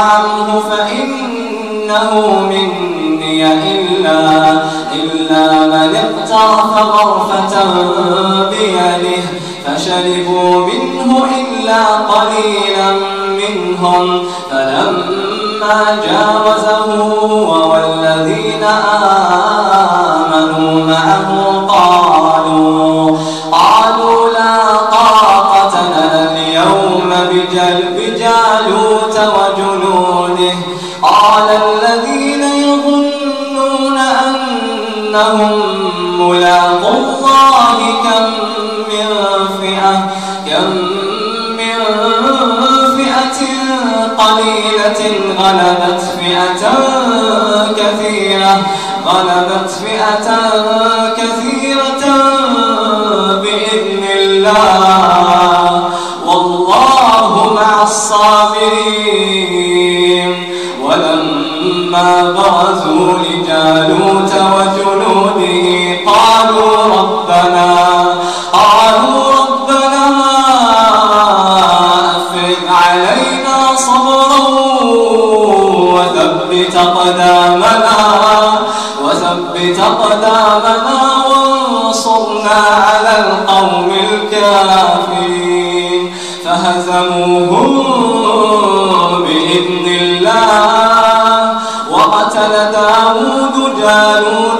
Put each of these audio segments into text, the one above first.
يطعمه فإنه مني إلا, إلا من اقترف غرفة بيده فشربوا منه إلا قليلا منهم. فلما جاوزه والذين آمنوا معه قالوا أنهم ملاق الله كم من فئة كم من فئة قليلة غلبت فئة كثيرة غلبت فئة كثيرة بإذن الله. والله مع الصابرين. ولما برزوا لجالوت فهزموهم بإذن الله. وقتل داود جالوت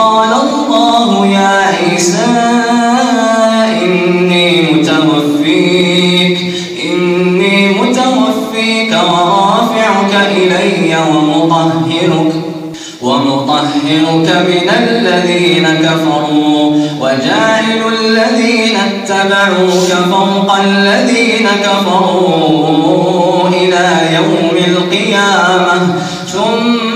قال الله يا عيسى إني متوفيك إني متوفيك ورافعك إلي ومطهرك ومطهرك من الذين كفروا وجاعل الذين اتبعوك فوق الذين كفروا إلى يوم القيامة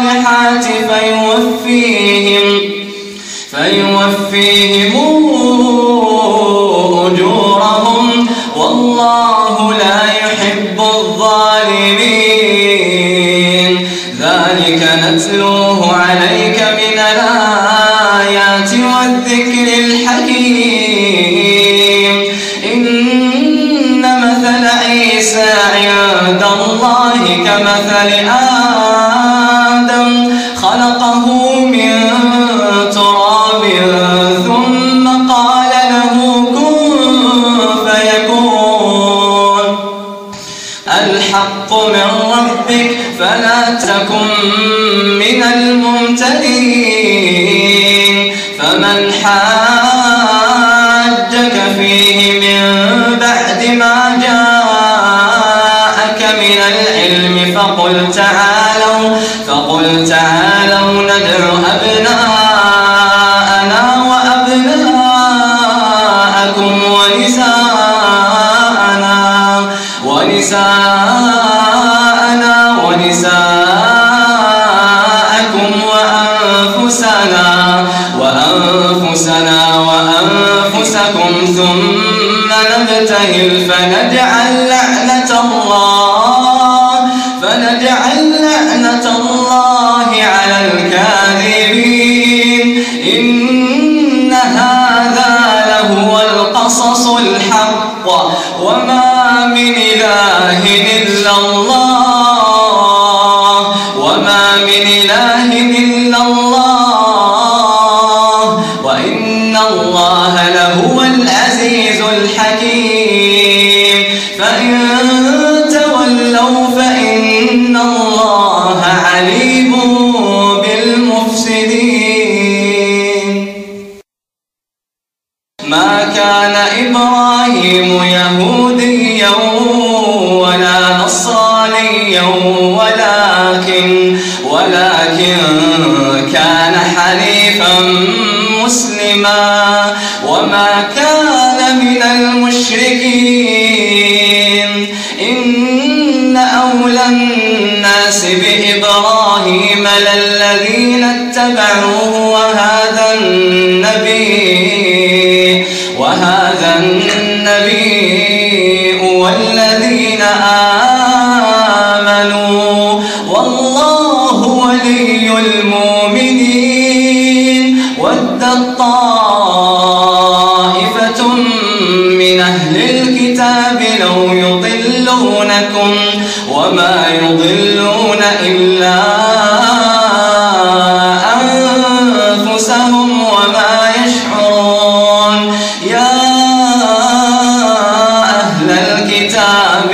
الصالحات فيوفيهم فيوفيهم أجورهم والله لا يحب الظالمين. ذلك نتلوه عليك من الآيات والذكر الحكيم. إن مثل عيسى عند الله كمثل آدم فلا تكن من الممتدين. فمن حاجك الله الفاتحة إبراهيم للذين اتبعوه وهذا النبي وهذا النبي والذين آمنوا والله ولي المؤمنين ود الطائفة من أهل الكتاب لو يضلونكم وما يضلون إلا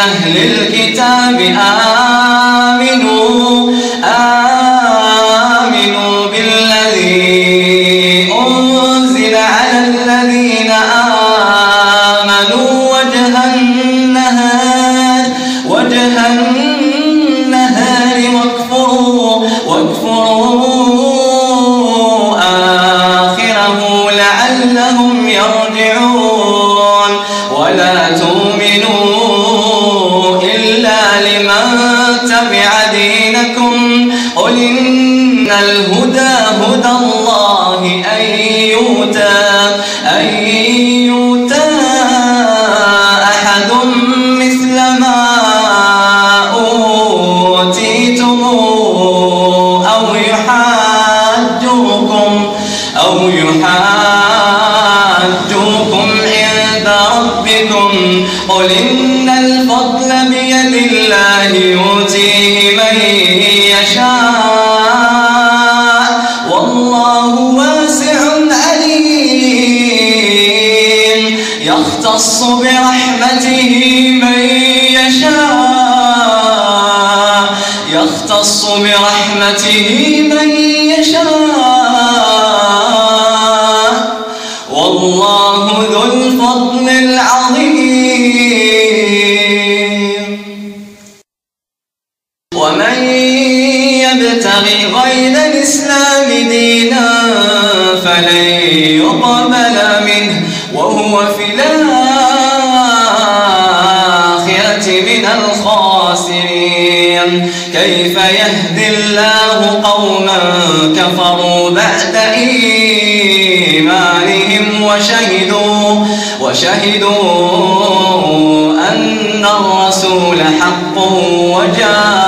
أهل الكتاب آمنوا الهدى sim الله قوما كفروا بعد إيمانهم وشهدوا وشهدوا أن الرسول حق وجاه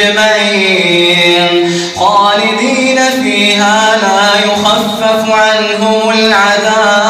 أجمعين. خالدين فيها لا يخفف عنهم العذاب.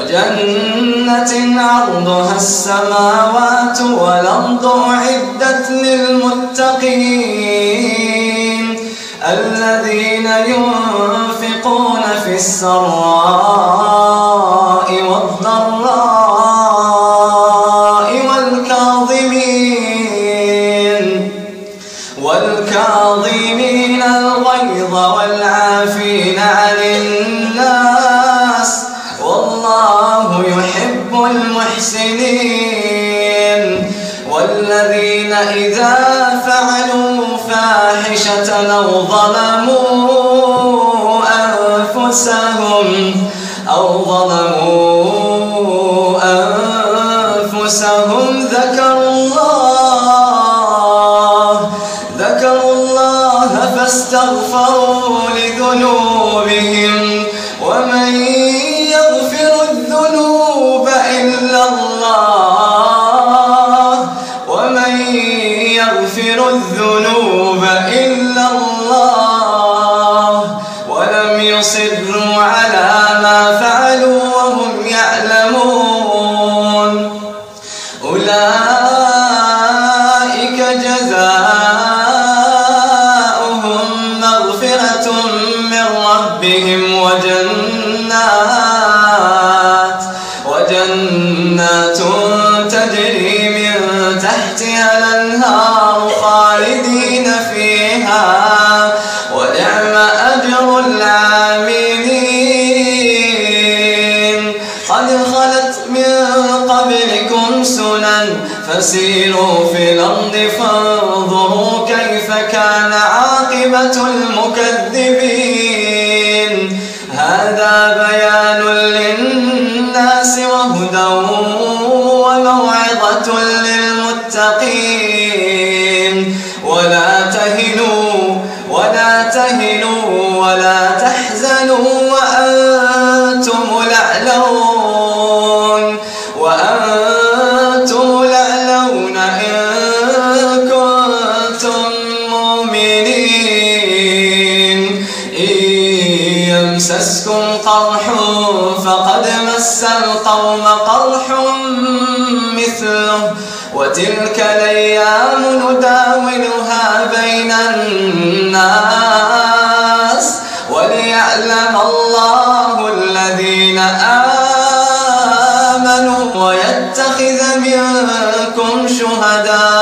وجنة عرضها السماوات والأرض أعدت للمتقين الذين ينفقون في السراء والضراء والكاظمين والكاظمين الغيظ والعافين عن الناس يحب المحسنين والذين إذا فعلوا فاحشة أو ظلموا أنفسهم أو ظلموا أنفسهم ذكروا الله ذكروا الله فاستغفروا لذنوبهم. بين الناس وليعلم الله الذين آمنوا ويتخذ منكم شهداء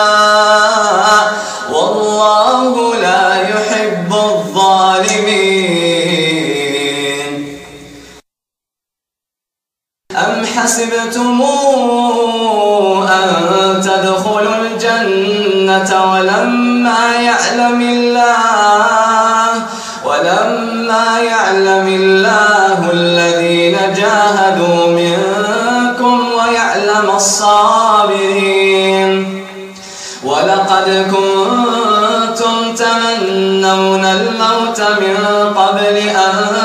يعلم الله ولما يعلم الله الذين جاهدوا منكم ويعلم الصابرين. ولقد كنتم تمنون الموت من قبل أن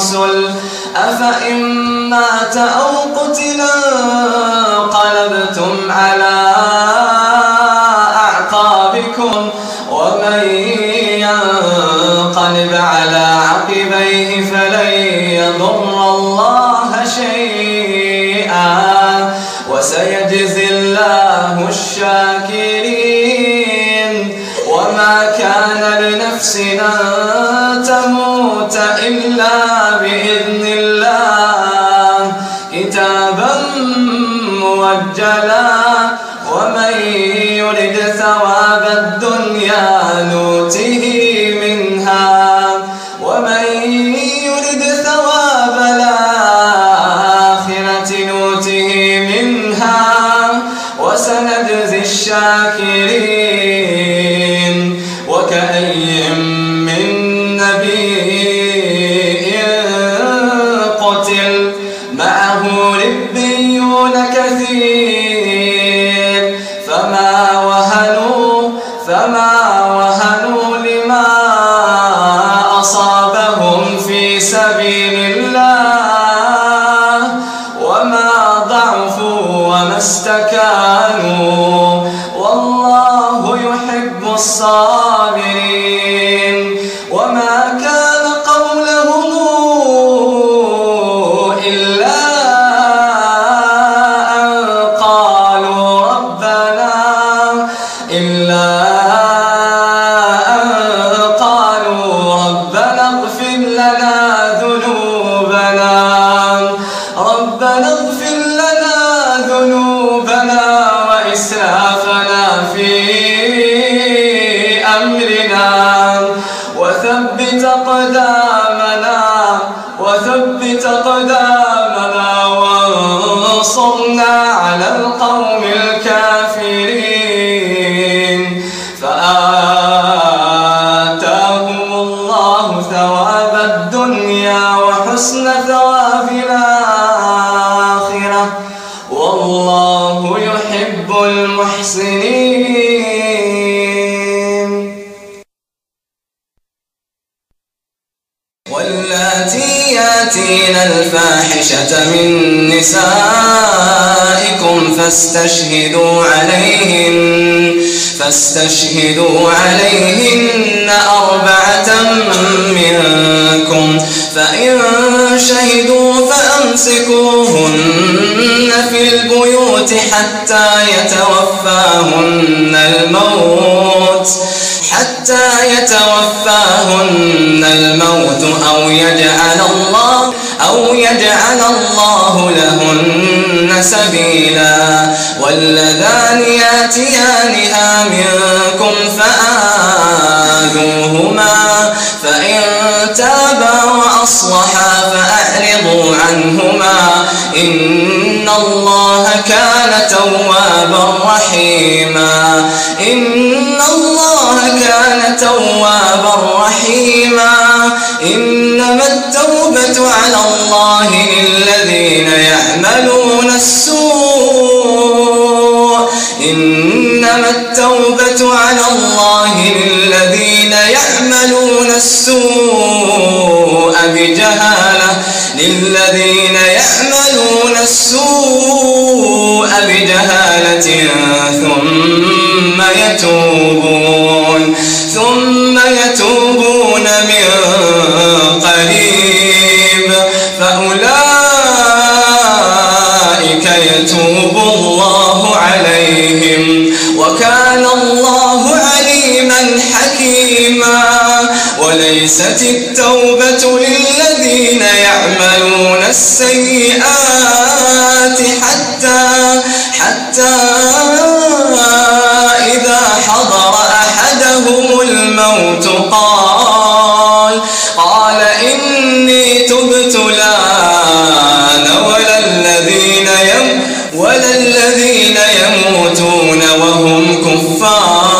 الرسل أفإن مات أو قتلا قلبتم على أعقابكم ومن ينقلب على عقبيه فلن يضر الله شيئا. وسيجزي الله الشاكرين. وما كان لنفس موجلا ومن يرد ثواب الدنيا فاستشهدوا عليهن فاستشهدوا عليهن أربعة منكم. فإن شهدوا فأمسكوهن في البيوت حتى يتوفاهن الموت حتى يتوفاهن الموت أو يجعل الله أو يجعل الله لهن سبيلا واللذان ياتيانها منكم فآذوهما فإن تابا وأصلحا فأعرضوا عنهما إن الله كان توابا رحيما إن الله كان توابا رحيما إنما التوبة على الله للذين يعملون السوء إنما التوبة على الله للذين يعملون السوء بجهالة للذين يعملون السوء بجهالة ثم يتوبون ثم وليست التوبة للذين يعملون السيئات حتى حتى إذا حضر أحدهم الموت قال قال إني تبت الآن ولا الذين يم ولا الذين يموتون وهم كفار.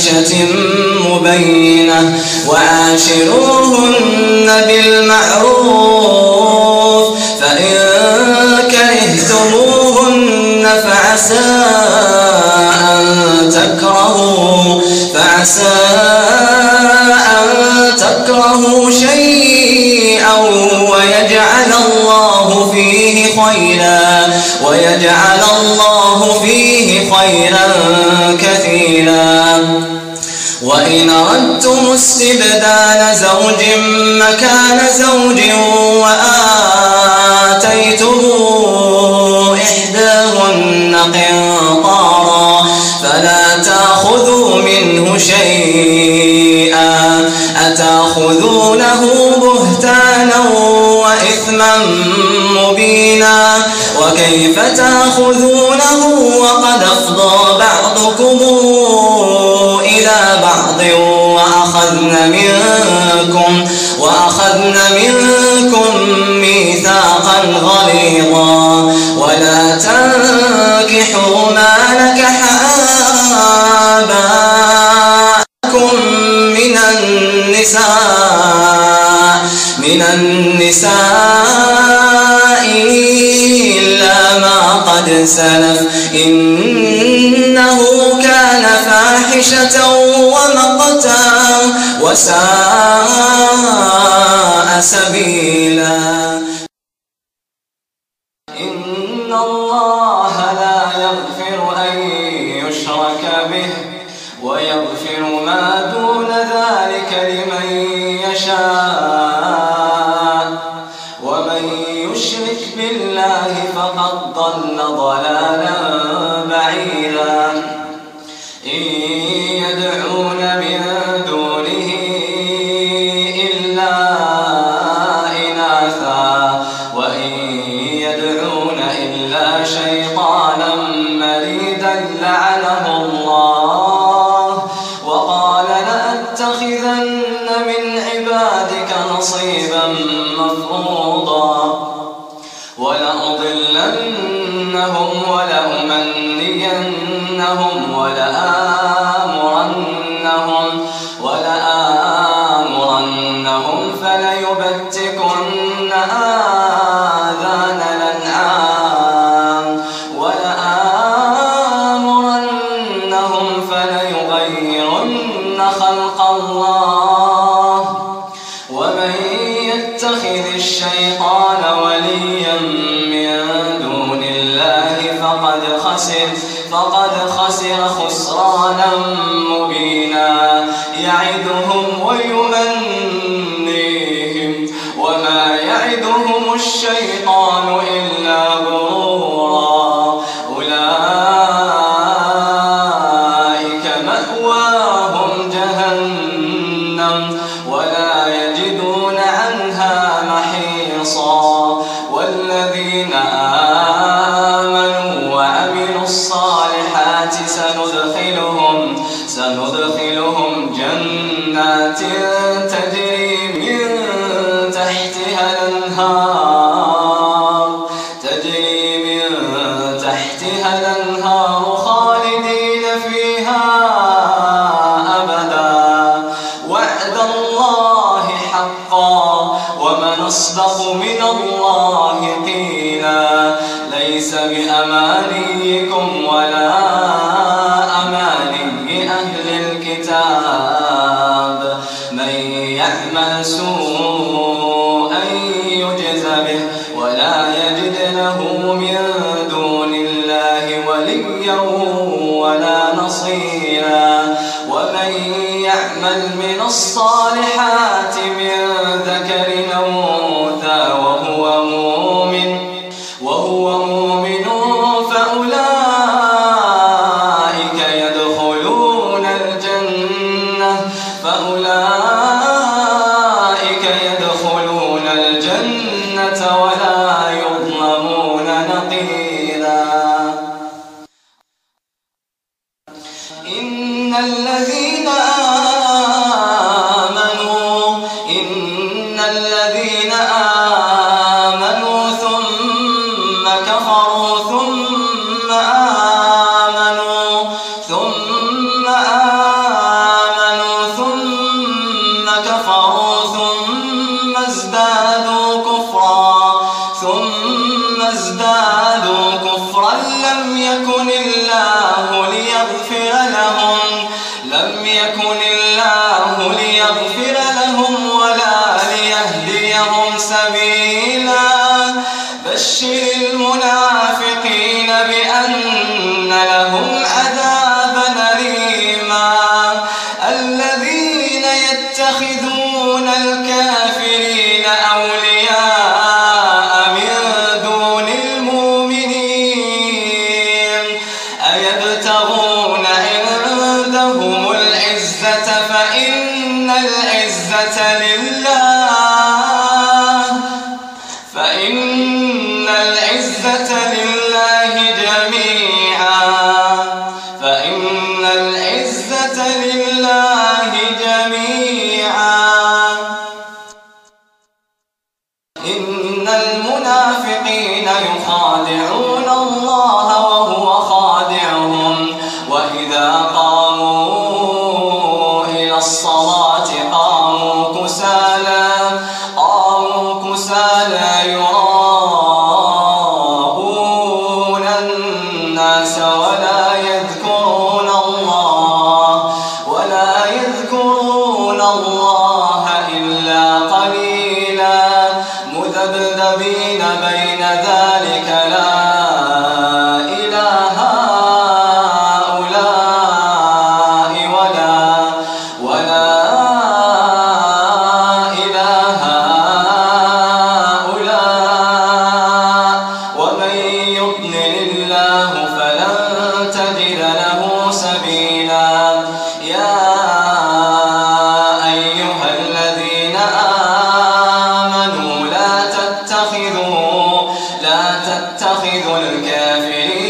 بفاحشة مبينة وعاشروهن بالمعروف فإن كرهتموهن فعسى أن تكرهوا فعسى أن تكرهوا شيئا ويجعل الله فيه خيرا ويجعل الله فيه خيرا كثيرا. وإن أردتم استبدال زوج مكان زوج وآتيتم إحداهن قنطارا فلا تأخذوا منه شيئا أتأخذونه بهتانا وإثما مبينا وكيف تأخذونه وقد أفضى بعضكم بعض وأخذن منكم وأخذن منكم ميثاقا غليظا ولا تنكحوا ما نكح آباءكم من النساء من النساء إلا ما قد سلف إنه فاحشة ومقتا وساء سبيلا. ولأضلنهم ولأمنينهم ولآمرنهم الكافرين.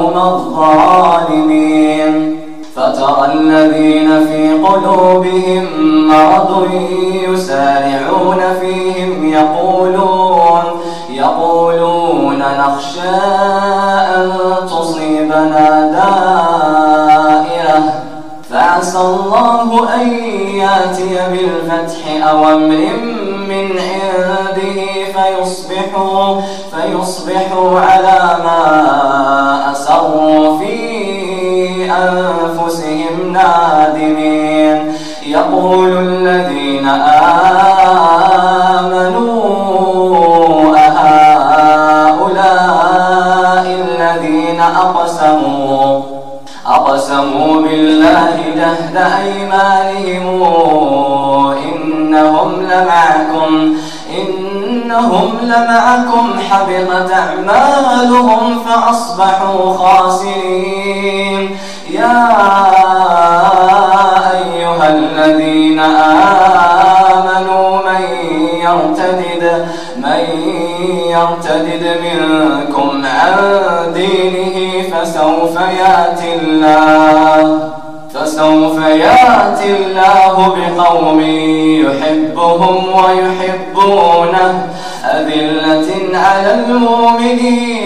القوم الظالمين. فترى الذين في قلوبهم مرض يسارعون فيهم يقولون يقولون نخشى أن تصيبنا دائرة. فعسى الله أن يأتي بالفتح أو أمر من عنده فيصبحوا, فيصبحوا على ما أسروا في أنفسهم نادمين. يقول الذين آمنوا أهؤلاء الذين أقسموا أقسموا بالله جهد أيمانهم إنهم لمعكم إنهم لمعكم حبطت أعمالهم. فأصبحوا خاسرين. يا أيها الذين آمنوا من يرتدد من يرتدد منكم عن دينه فسوف يأتي الله فسوف يأتي الله بقوم يحبهم ويحبونه. أذلة على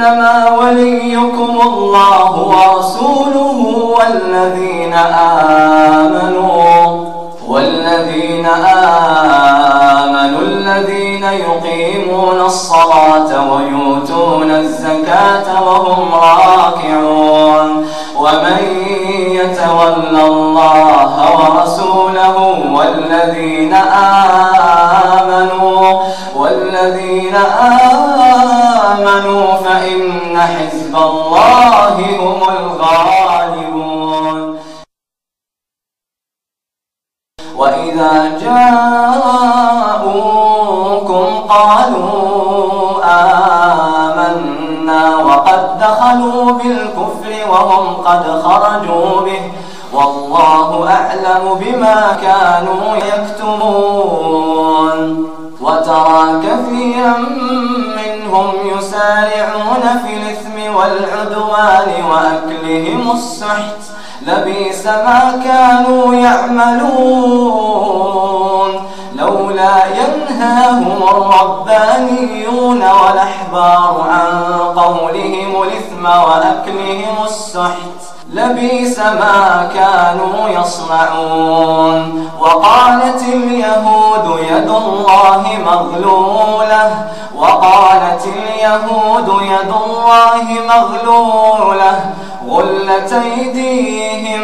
إنما وليكم الله ورسوله والذين آمنوا والذين آمنوا الذين يقيمون الصلاة ويؤتون الزكاة وهم راكعون. ومن يتولى الله ورسوله والذين آمنوا والذين آمنوا حزب الله هم الغالبون. وإذا جاءوكم قالوا آمنا وقد دخلوا بالكفر وهم قد خرجوا به. والله أعلم بما كانوا يكتمون. وترى كثيرا منهم يسارعون في الإثم والعدوان وأكلهم السحت لبيس ما كانوا يعملون. لولا ينهاهم الربانيون والأحبار عن قولهم الإثم وأكلهم السحت. لبيس ما كانوا يصنعون. وقالت اليهود يد الله مغلولة. وقالت اليهود يد الله مغلولة. غلت أيديهم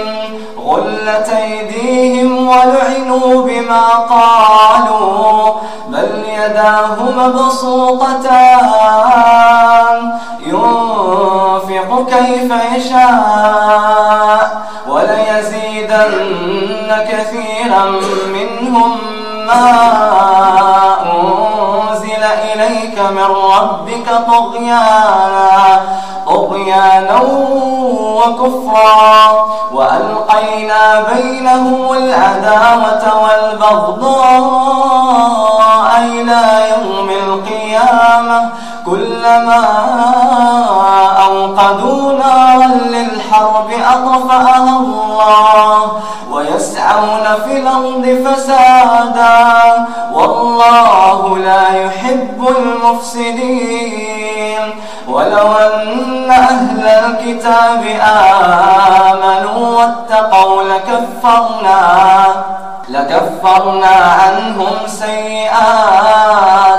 غلت أيديهم ولعنوا بما قالوا. بل يداه مبسوطتان. ينفق كيف يشاء وليزيدن كثيرا منهم ما أنزل إليك من ربك طغيانا طغيانا وكفرا. وألقينا بينهم العداوة والبغضاء إلى يوم القيامة. كلما أوقدوا نارا للحرب أطفأها الله ويسعون في الأرض فسادا والله لا يحب المفسدين ولو أن أهل الكتاب آمنوا واتقوا لكفرنا لكفرنا عنهم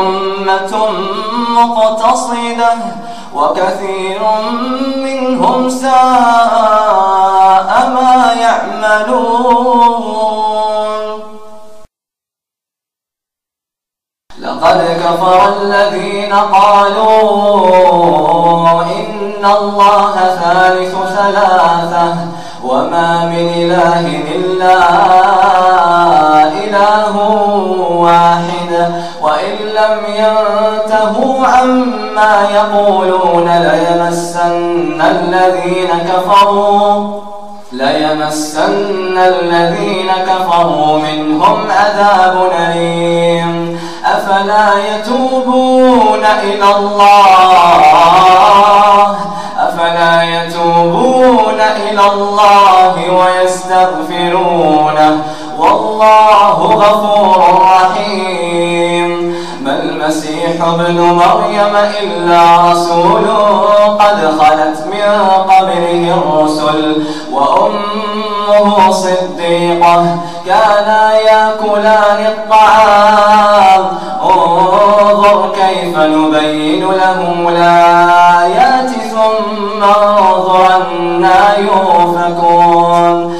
أمة مقتصدة وكثير منهم ساء ما يعملون. لقد كفر الذين قالوا إن الله ثالث ثلاثة وما من إله إلا إله واحد. وإن لم ينتهوا عما يقولون ليمسن الذين كفروا ليمسن الذين كفروا منهم عذاب أليم. أفلا يتوبون إلى الله؟ أفلا يتوبون إلى الله ويستغفرونه؟ والله غفور رحيم. ما المسيح ابن مريم إلا رسول قد خلت من قبله الرسل وأمه صديقة كانا يأكلان الطعام. انظر كيف نبين لهم الآيات ثم انظر أنا يوفكون قل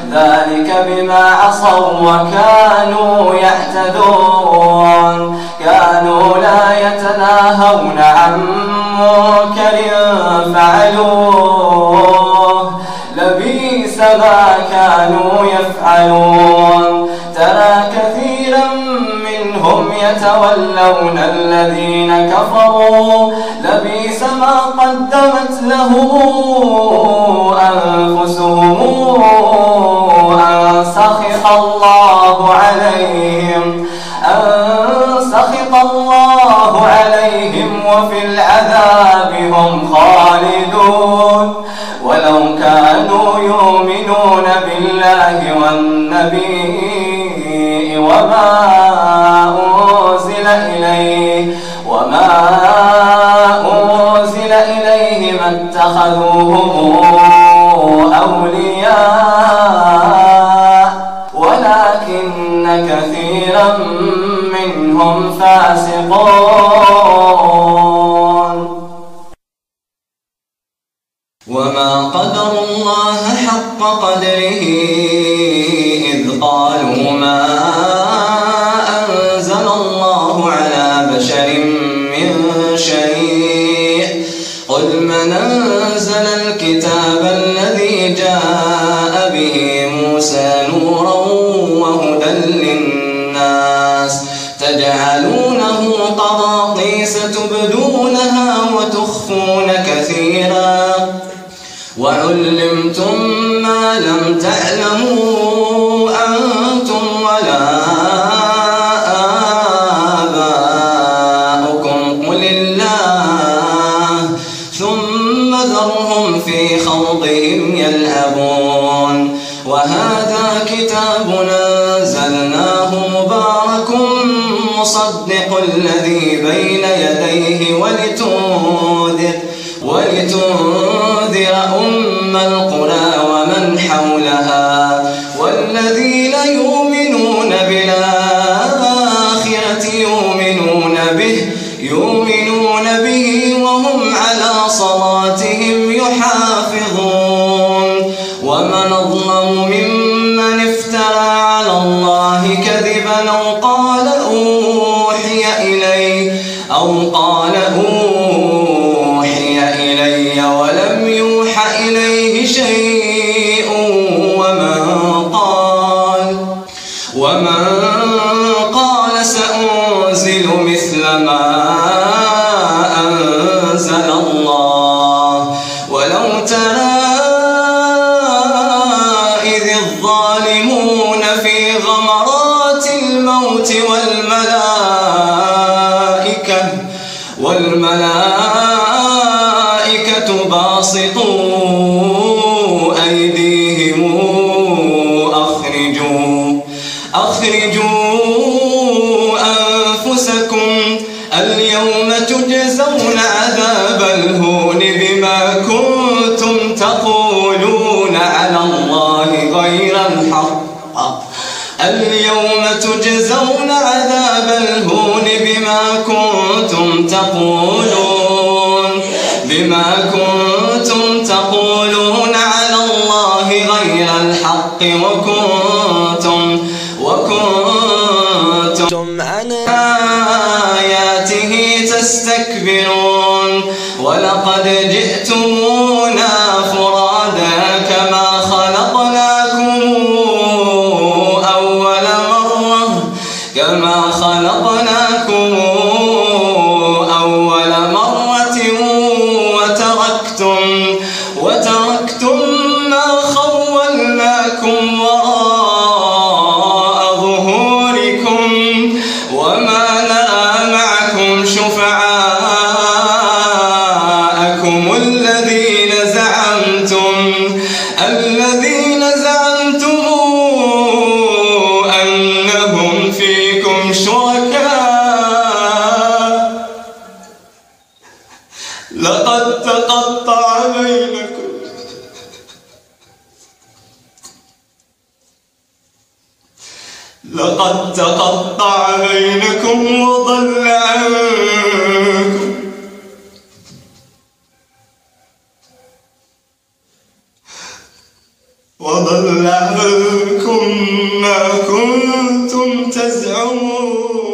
ذلك بما عصوا وكانوا يعتدون. كانوا لا يتناهون عن منكر فعلوه. لبيس ما كانوا يفعلون. ترى كثيرا منهم يتولون الذين كفروا. لبيس ما قدمت لهم أنفسهم. الله عليهم 어. الله كذبا أو قال تقولوا وضل عنكم ما كنتم تزعمون.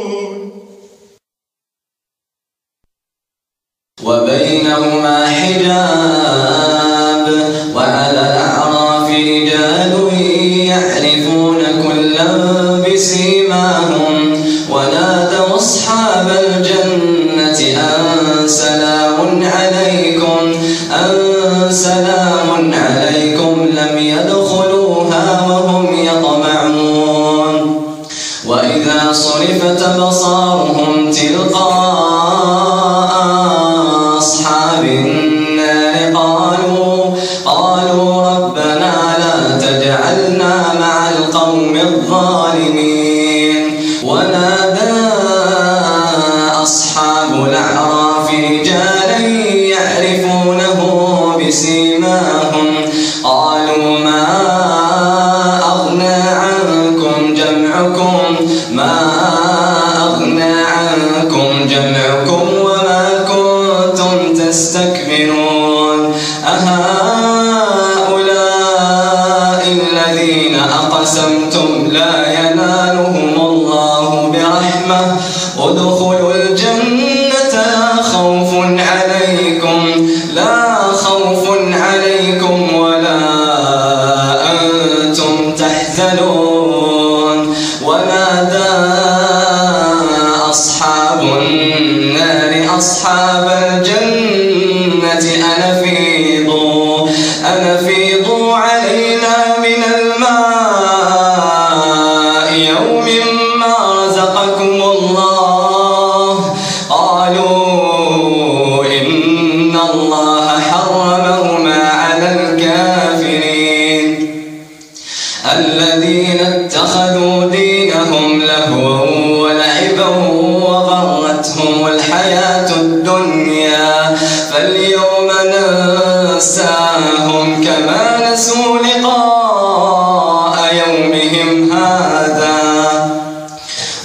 هذا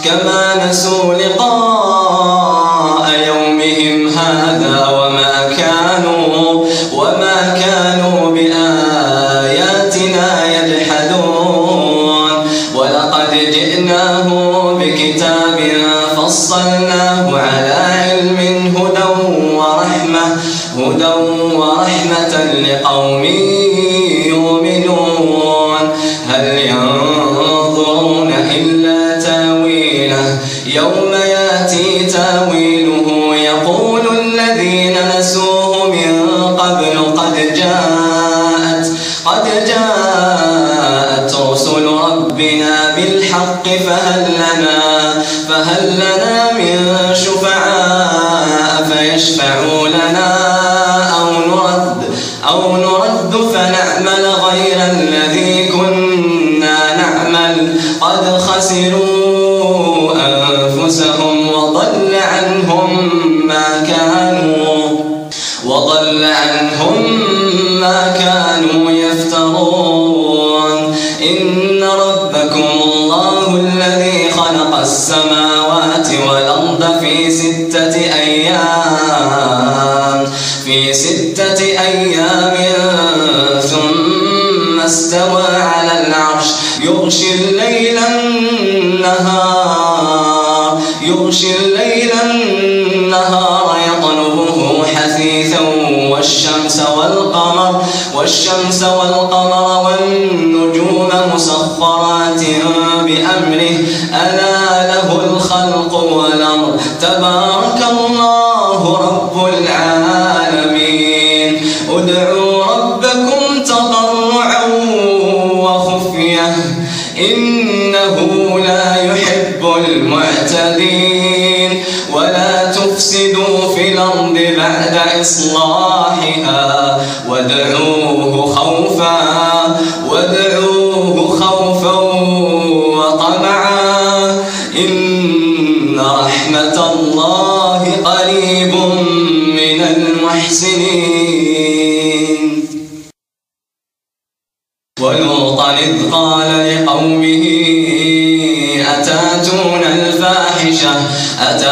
كما نسوا لقاء فهل لنا فهل لنا so المحسنين ولوطا إذ قال لقومه أتاتون الفاحشة؟ أتاتون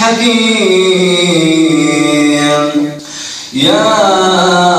حكيم. يا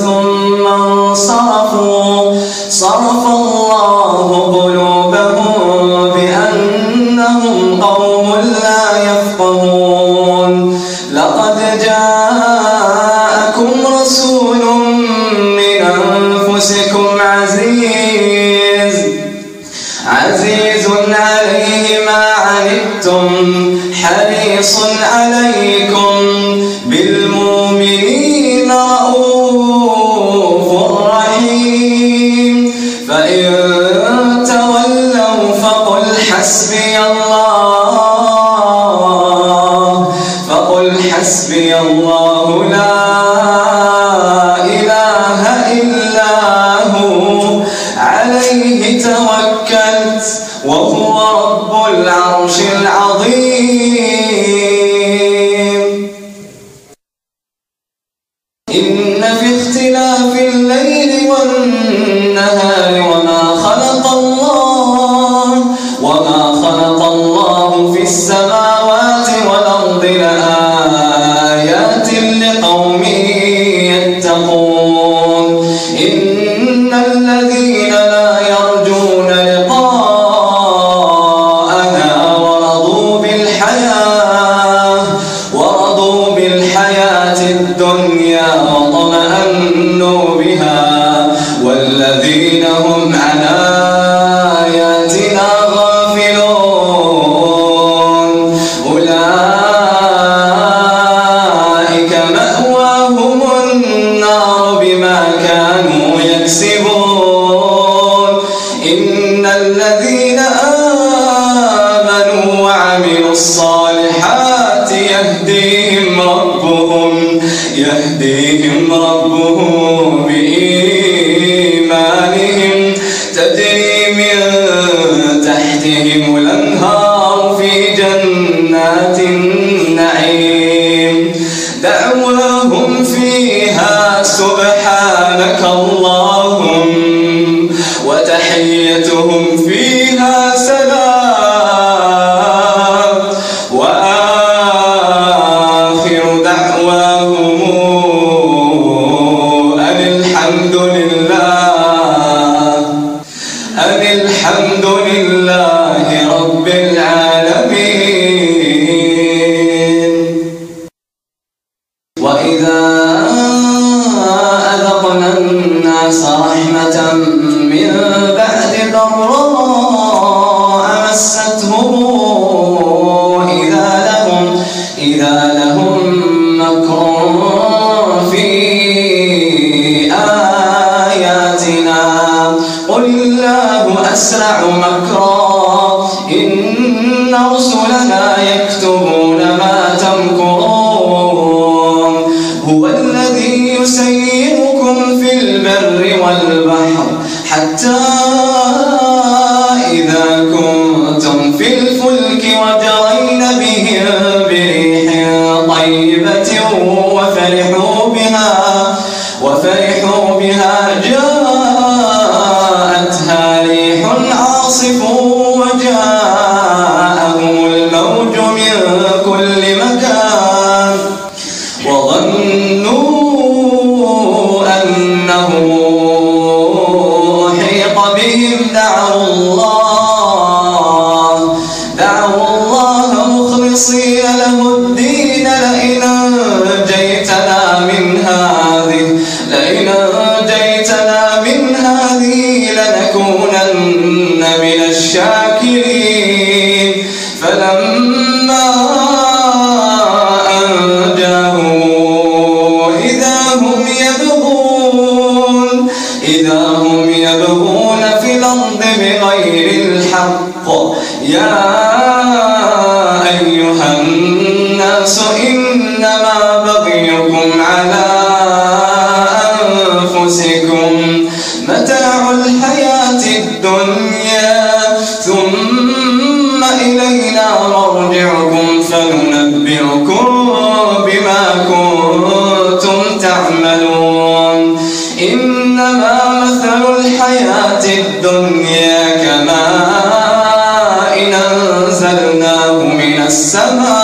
ثم انصرفوا. صرف الله بأنهم قوم لا يفقهون. لقد جاءكم رسول من أنفسكم عزيز. عزيز عليه ما عنتم. حريص عليكم. يعلمون إنما مثل الحياة الدنيا أنزلناه من السماء.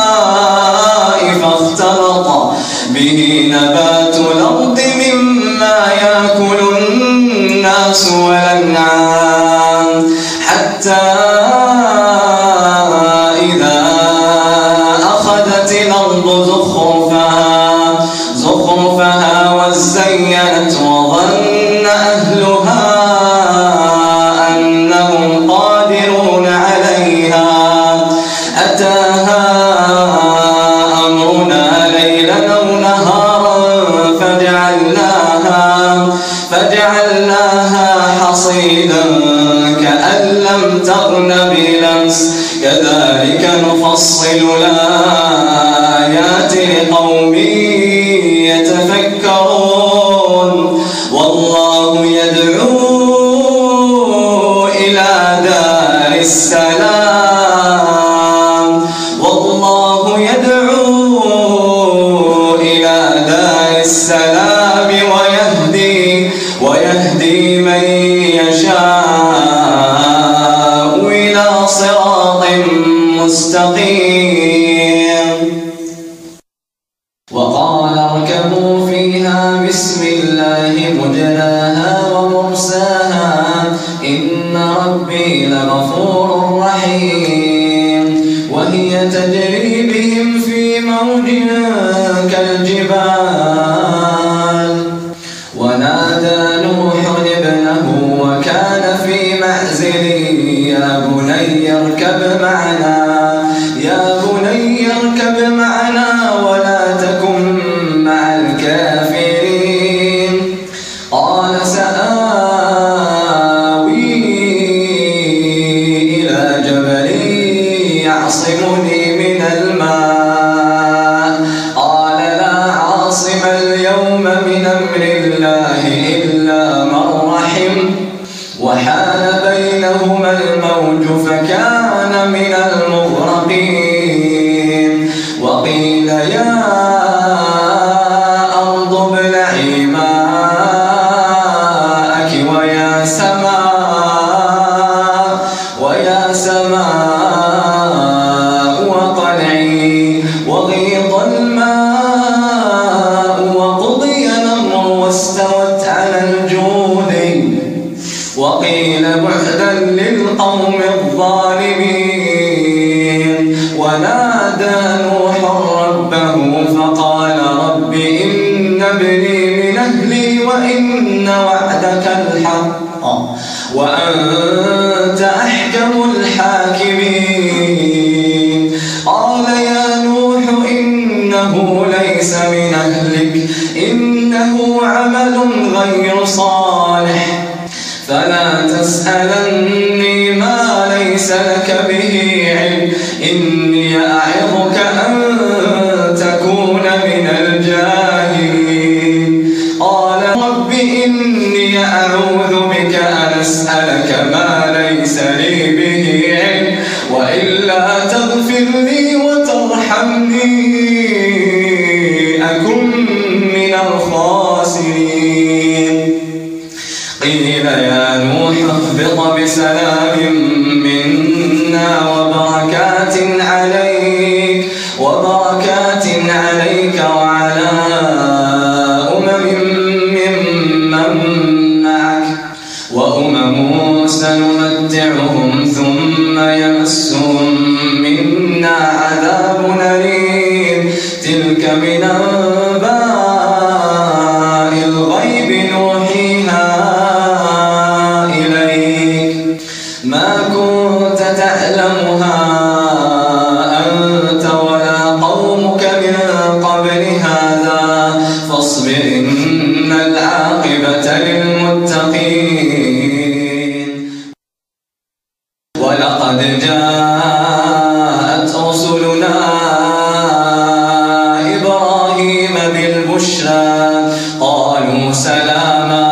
¡Suscríbete al!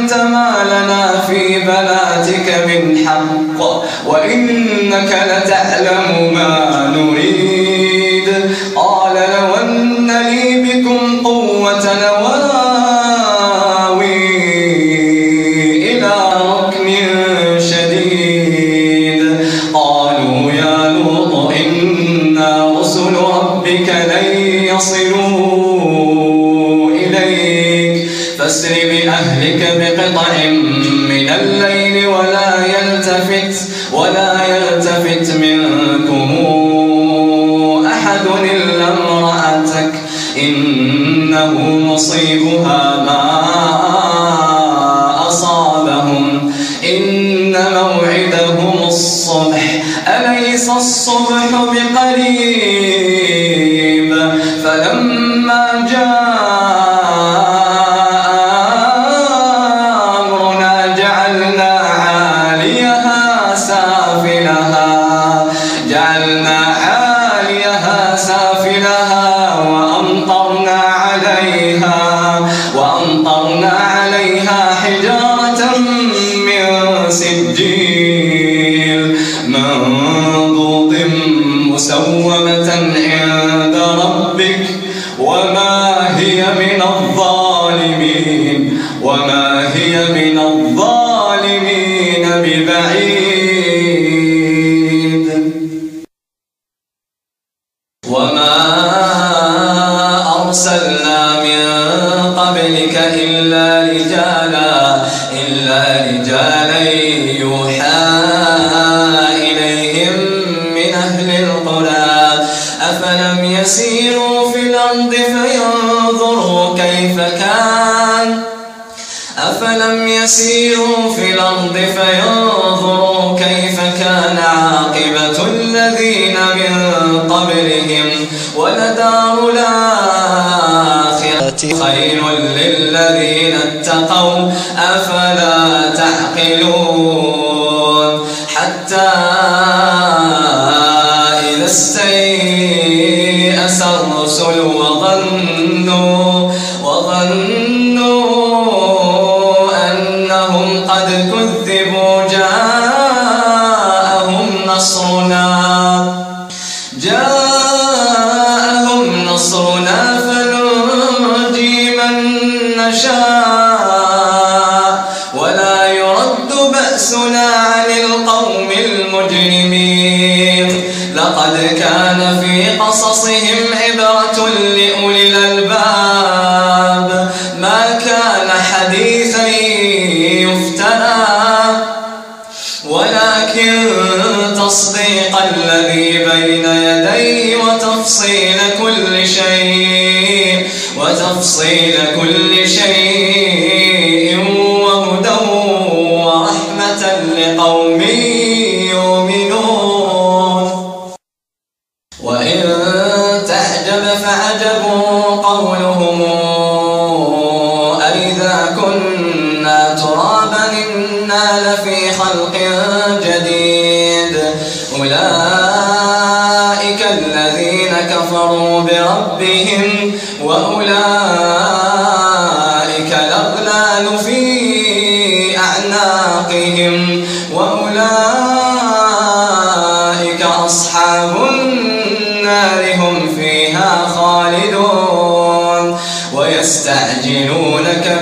علمت ما لنا في بناتك من حق وإنك لتعلم ما أسر الرسل وظنوا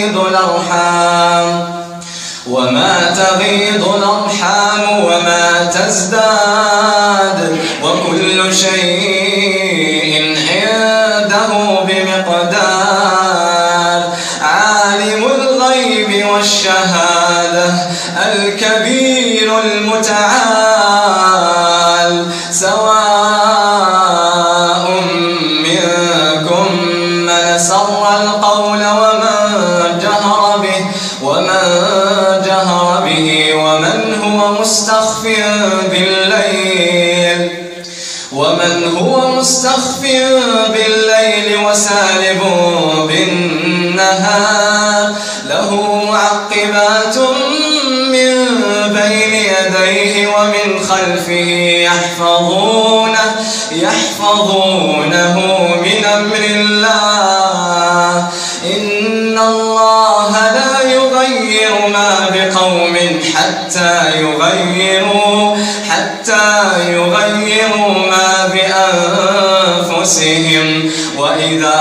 تغيض الأرحام وما تغيض الأرحام وما تزداد وكل شيء عنده بمقدار. عالم الغيب والشهادة الكبير خلفه يحفظونه, يحفظونه من أمر الله. إن الله لا يغير ما بقوم حتى يغيروا حتى يغيروا ما بأنفسهم. وإذا